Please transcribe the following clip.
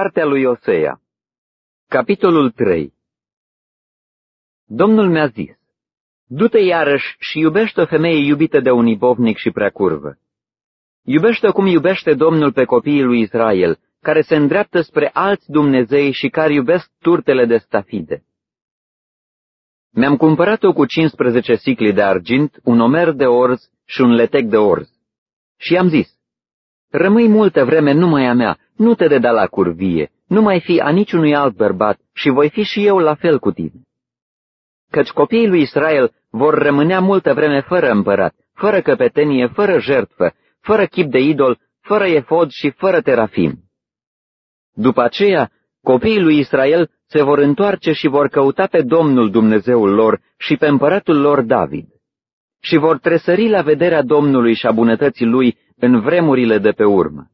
Cartea lui Osea Capitolul 3 Domnul mi-a zis, Du-te iarăși și iubește o femeie iubită de un ibovnic și prea curvă. Iubește cum iubește Domnul pe copiii lui Israel, care se îndreaptă spre alți Dumnezei și care iubesc turtele de stafide. Mi-am cumpărat-o cu 15 sicli de argint, un omer de orz și un letec de orz. Și am zis, Rămâi multă vreme numai a mea, nu te deda la curvie, nu mai fi a niciunui alt bărbat și voi fi și eu la fel cu tine. Căci copiii lui Israel vor rămânea multă vreme fără împărat, fără căpetenie, fără jertfă, fără chip de idol, fără efod și fără terafim. După aceea, copiii lui Israel se vor întoarce și vor căuta pe Domnul Dumnezeul lor și pe împăratul lor David. Și vor tresări la vederea Domnului și a bunătății lui în vremurile de pe urmă.